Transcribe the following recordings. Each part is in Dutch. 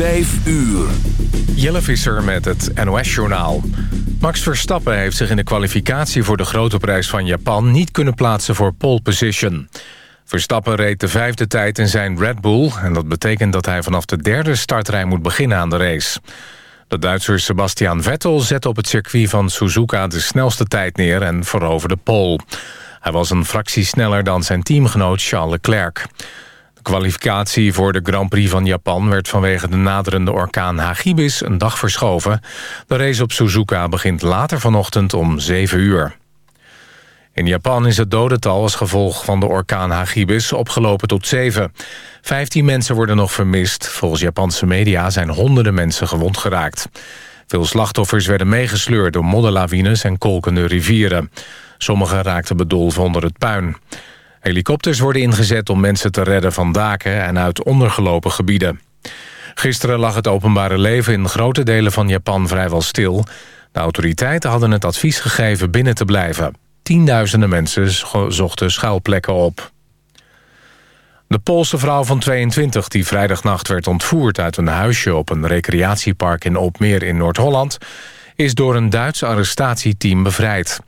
Vijf uur. Jelle Visser met het NOS-journaal. Max Verstappen heeft zich in de kwalificatie voor de grote prijs van Japan... niet kunnen plaatsen voor pole position. Verstappen reed de vijfde tijd in zijn Red Bull... en dat betekent dat hij vanaf de derde startrij moet beginnen aan de race. De Duitser Sebastian Vettel zette op het circuit van Suzuka... de snelste tijd neer en veroverde pole. Hij was een fractie sneller dan zijn teamgenoot Charles Leclerc. De kwalificatie voor de Grand Prix van Japan werd vanwege de naderende orkaan Hagibis een dag verschoven. De race op Suzuka begint later vanochtend om 7 uur. In Japan is het dodental als gevolg van de orkaan Hagibis opgelopen tot 7. 15 mensen worden nog vermist. Volgens Japanse media zijn honderden mensen gewond geraakt. Veel slachtoffers werden meegesleurd door modderlawines en kolkende rivieren. Sommigen raakten bedolven onder het puin. Helikopters worden ingezet om mensen te redden van daken en uit ondergelopen gebieden. Gisteren lag het openbare leven in grote delen van Japan vrijwel stil. De autoriteiten hadden het advies gegeven binnen te blijven. Tienduizenden mensen zochten schuilplekken op. De Poolse vrouw van 22 die vrijdagnacht werd ontvoerd uit een huisje op een recreatiepark in Opmeer in Noord-Holland... is door een Duits arrestatieteam bevrijd.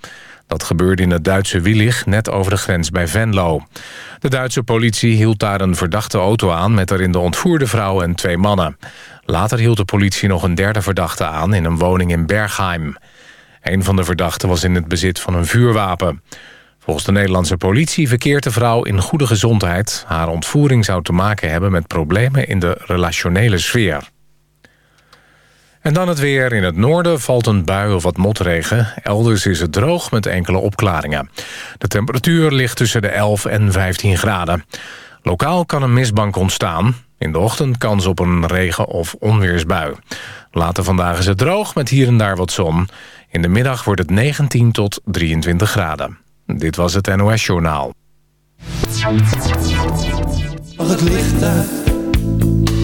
Dat gebeurde in het Duitse Willig, net over de grens bij Venlo. De Duitse politie hield daar een verdachte auto aan... met erin de ontvoerde vrouw en twee mannen. Later hield de politie nog een derde verdachte aan... in een woning in Bergheim. Een van de verdachten was in het bezit van een vuurwapen. Volgens de Nederlandse politie verkeert de vrouw in goede gezondheid. Haar ontvoering zou te maken hebben met problemen in de relationele sfeer. En dan het weer. In het noorden valt een bui of wat motregen. Elders is het droog met enkele opklaringen. De temperatuur ligt tussen de 11 en 15 graden. Lokaal kan een mistbank ontstaan. In de ochtend kans op een regen- of onweersbui. Later vandaag is het droog met hier en daar wat zon. In de middag wordt het 19 tot 23 graden. Dit was het NOS Journaal. Mag het licht uit?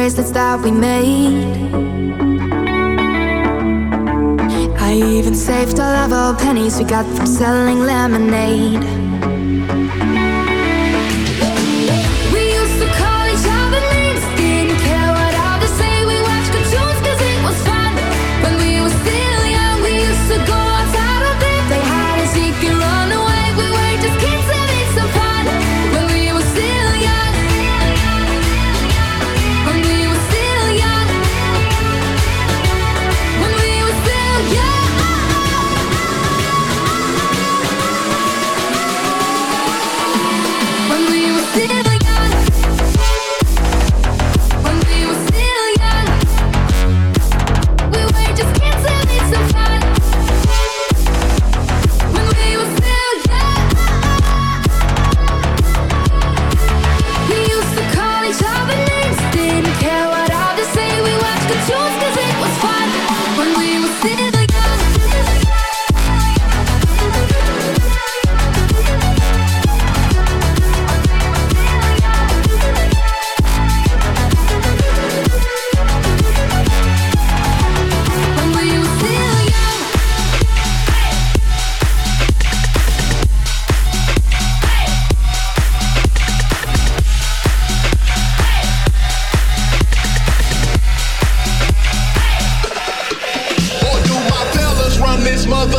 Bracelets that we made. I even saved all of our pennies we got from selling lemonade.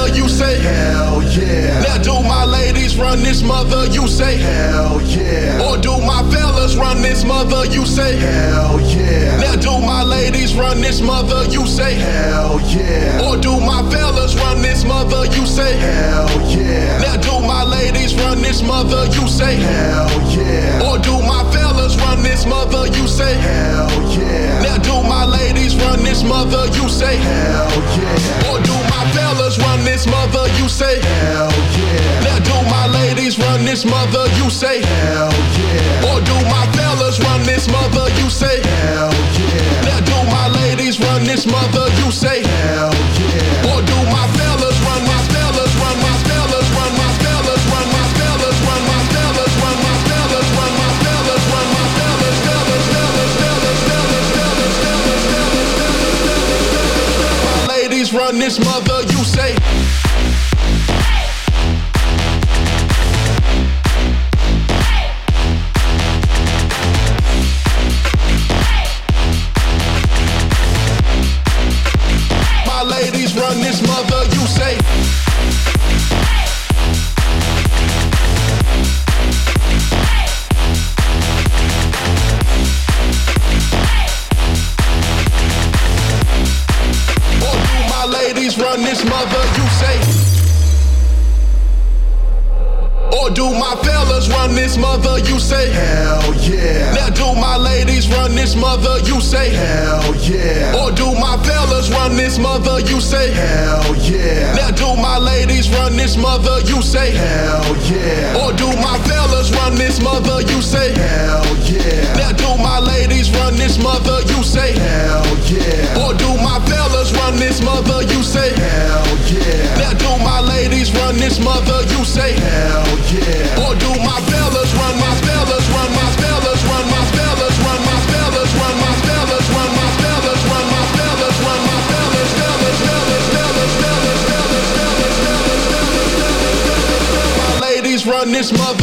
Mother? You say hell yeah. Now do my ladies run this mother? You say hell yeah. Or do my fellas run this mother? You say hell yeah. Now do my ladies run this mother? You say hell yeah. Or do my fellas run this mother? You say hell yeah. Now do my ladies run this mother? You say hell yeah. Or do my fellas run this mother? You say hell yeah. Now do my ladies run this mother? You say hell yeah. Or do fellas run this mother? You say hell yeah. Now do my ladies run this mother? You say hell yeah. Or do my fellas run this mother? You say hell yeah. Now do my ladies run this mother? You say hell yeah. Or do my run this mother, you say. say hell yeah. Now do my ladies run this mother? You say hell yeah. Or do my fellas run this mother? You say hell yeah. Now do my ladies run this mother? You say hell yeah. Or do my fellas run this mother? You say hell yeah. Now do my ladies run this mother? You say hell yeah. Or do my fellas run this mother? You say hell yeah. Now do my ladies run this mother? this mother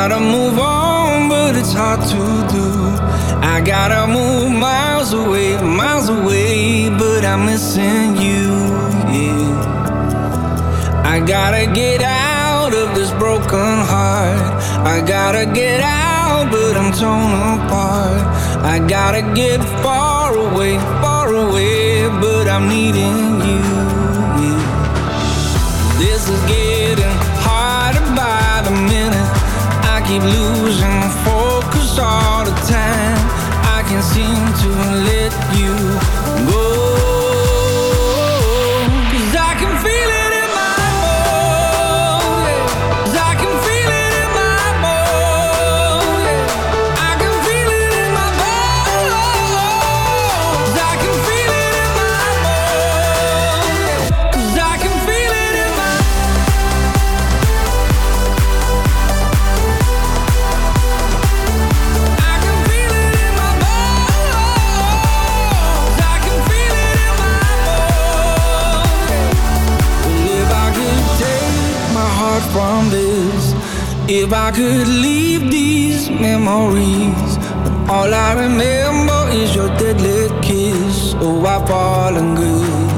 gotta move on, but it's hard to do. I gotta move miles away, miles away, but I'm missing you. Yeah. I gotta get out of this broken heart. I gotta get out, but I'm torn apart. I gotta get far away, far away, but I'm needing you. Yeah. This is getting keep losing focus all the time. I can't see if I could leave these memories, but all I remember is your deadly kiss. Oh, I've fallen good.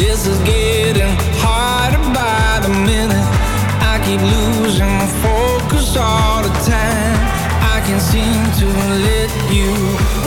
This is getting harder by the minute. I keep losing my focus all the time. I can't seem to let you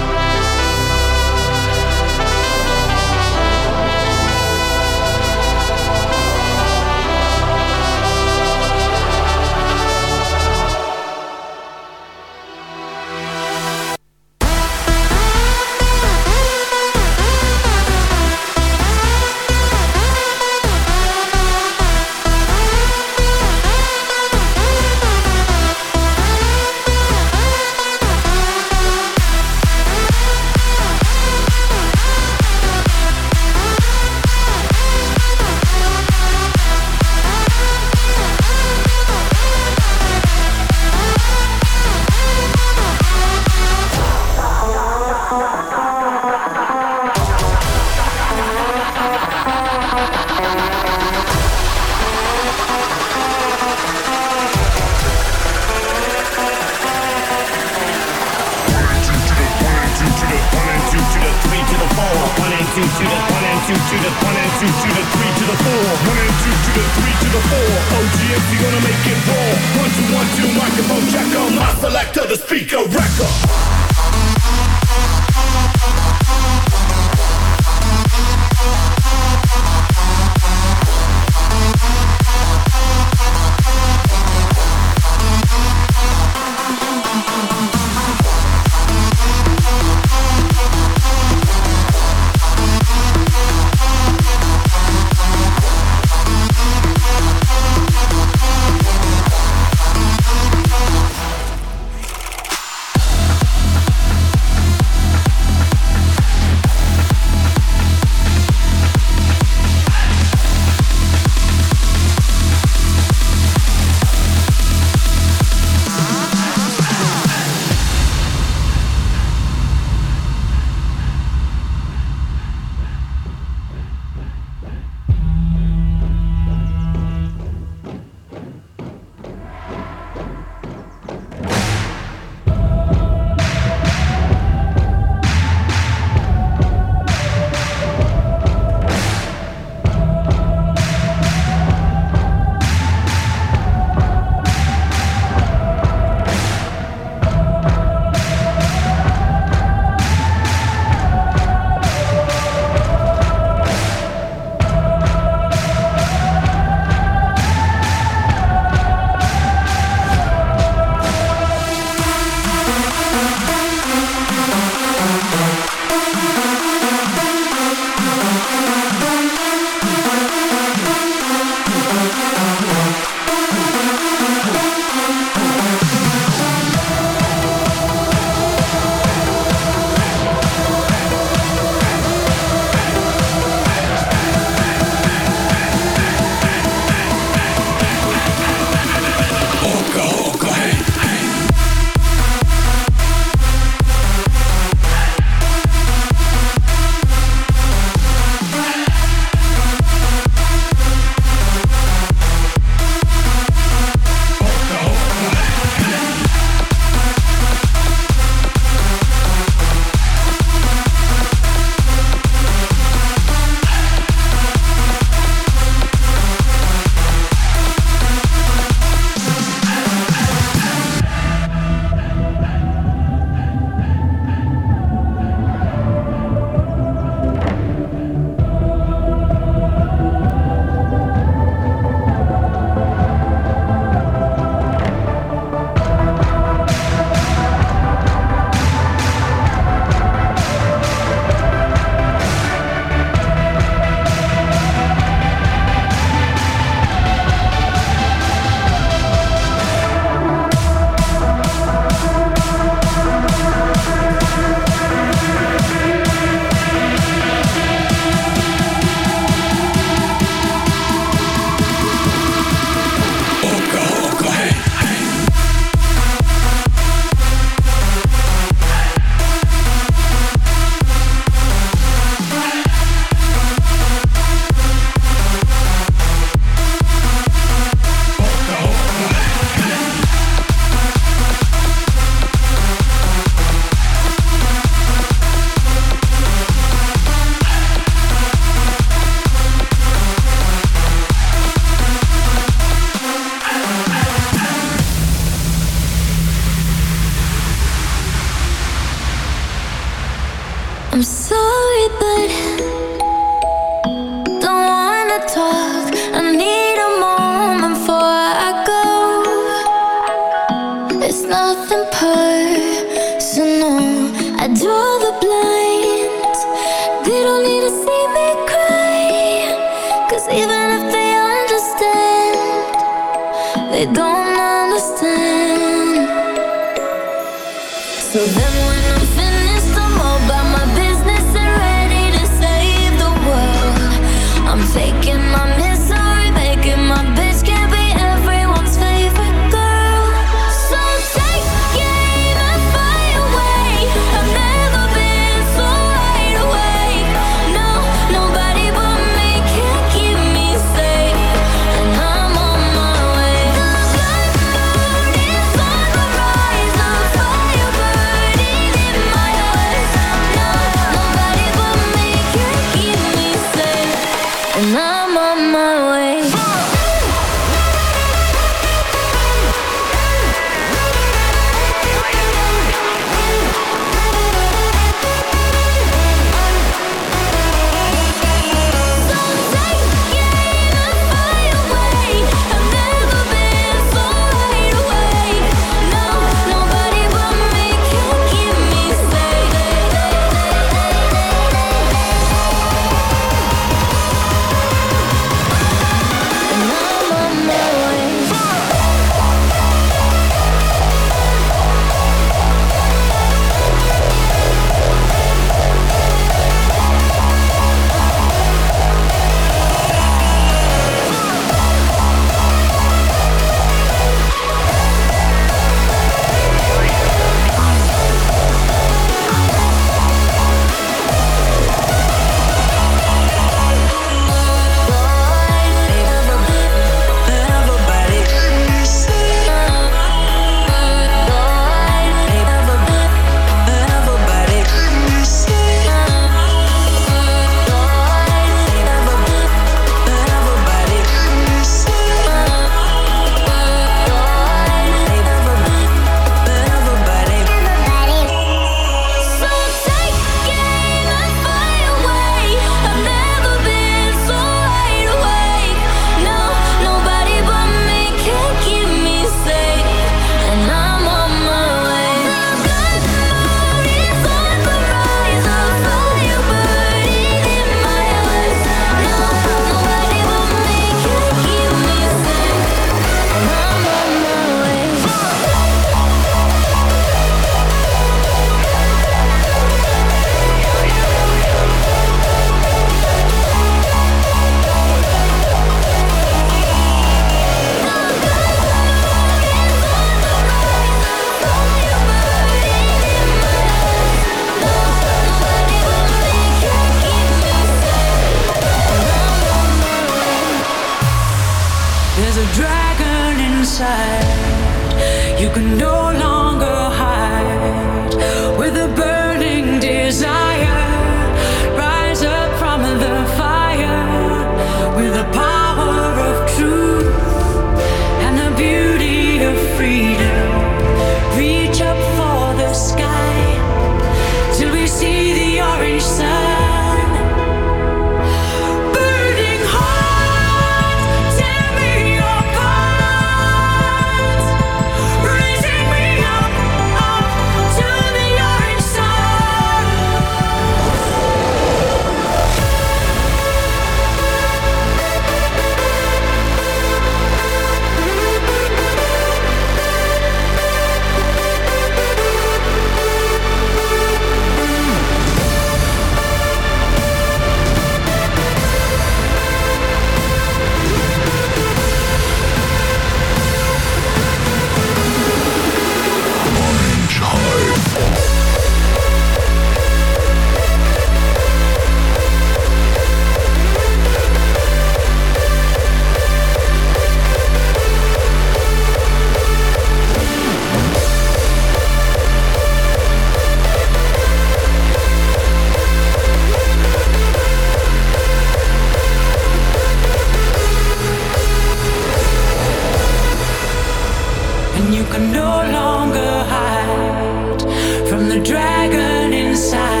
and you can no longer hide from the dragon inside.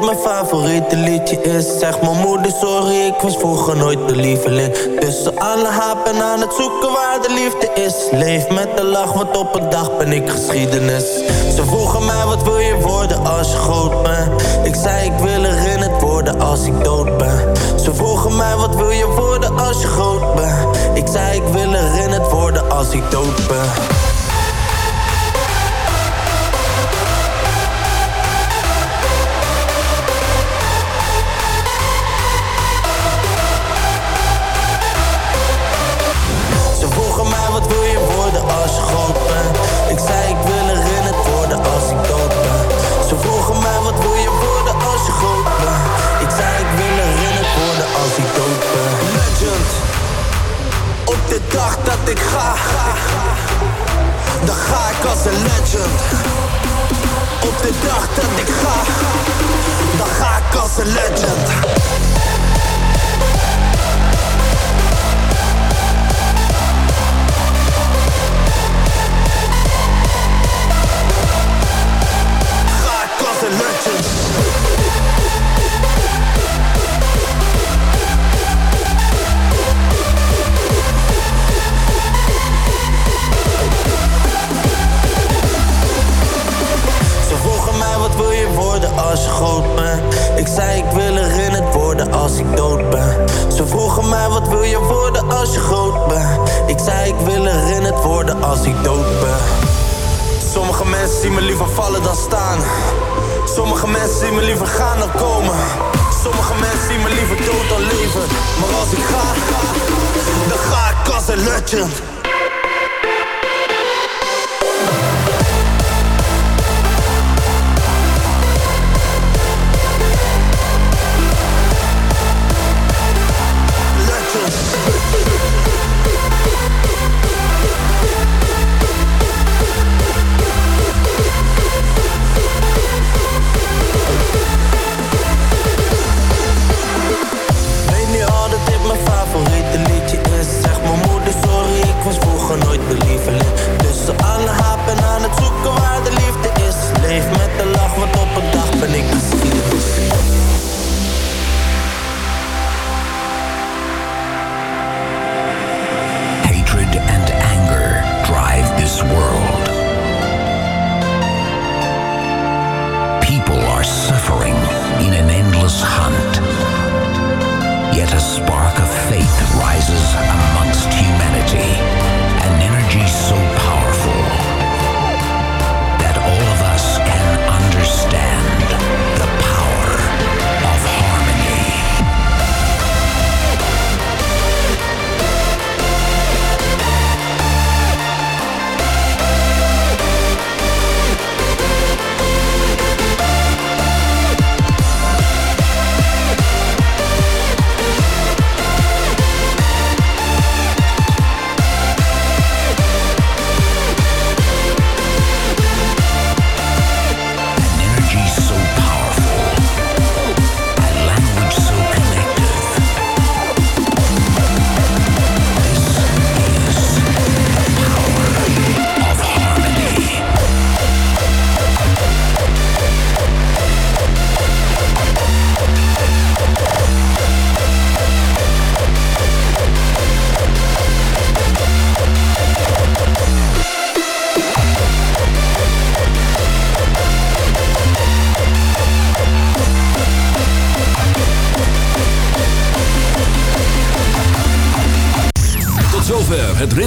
mijn favoriete liedje is Zeg mijn moeder sorry, ik was vroeger nooit de lieveling. Tussen alle hapen aan het zoeken waar de liefde is. Leef met de lach, want op een dag ben ik geschiedenis. Ze vroegen mij wat wil je worden als je groot bent? Ik zei ik wil herinnerd worden als ik dood ben. Ze vroegen mij wat wil je worden als je groot bent? Ik zei ik wil herinnerd worden als ik dood ben.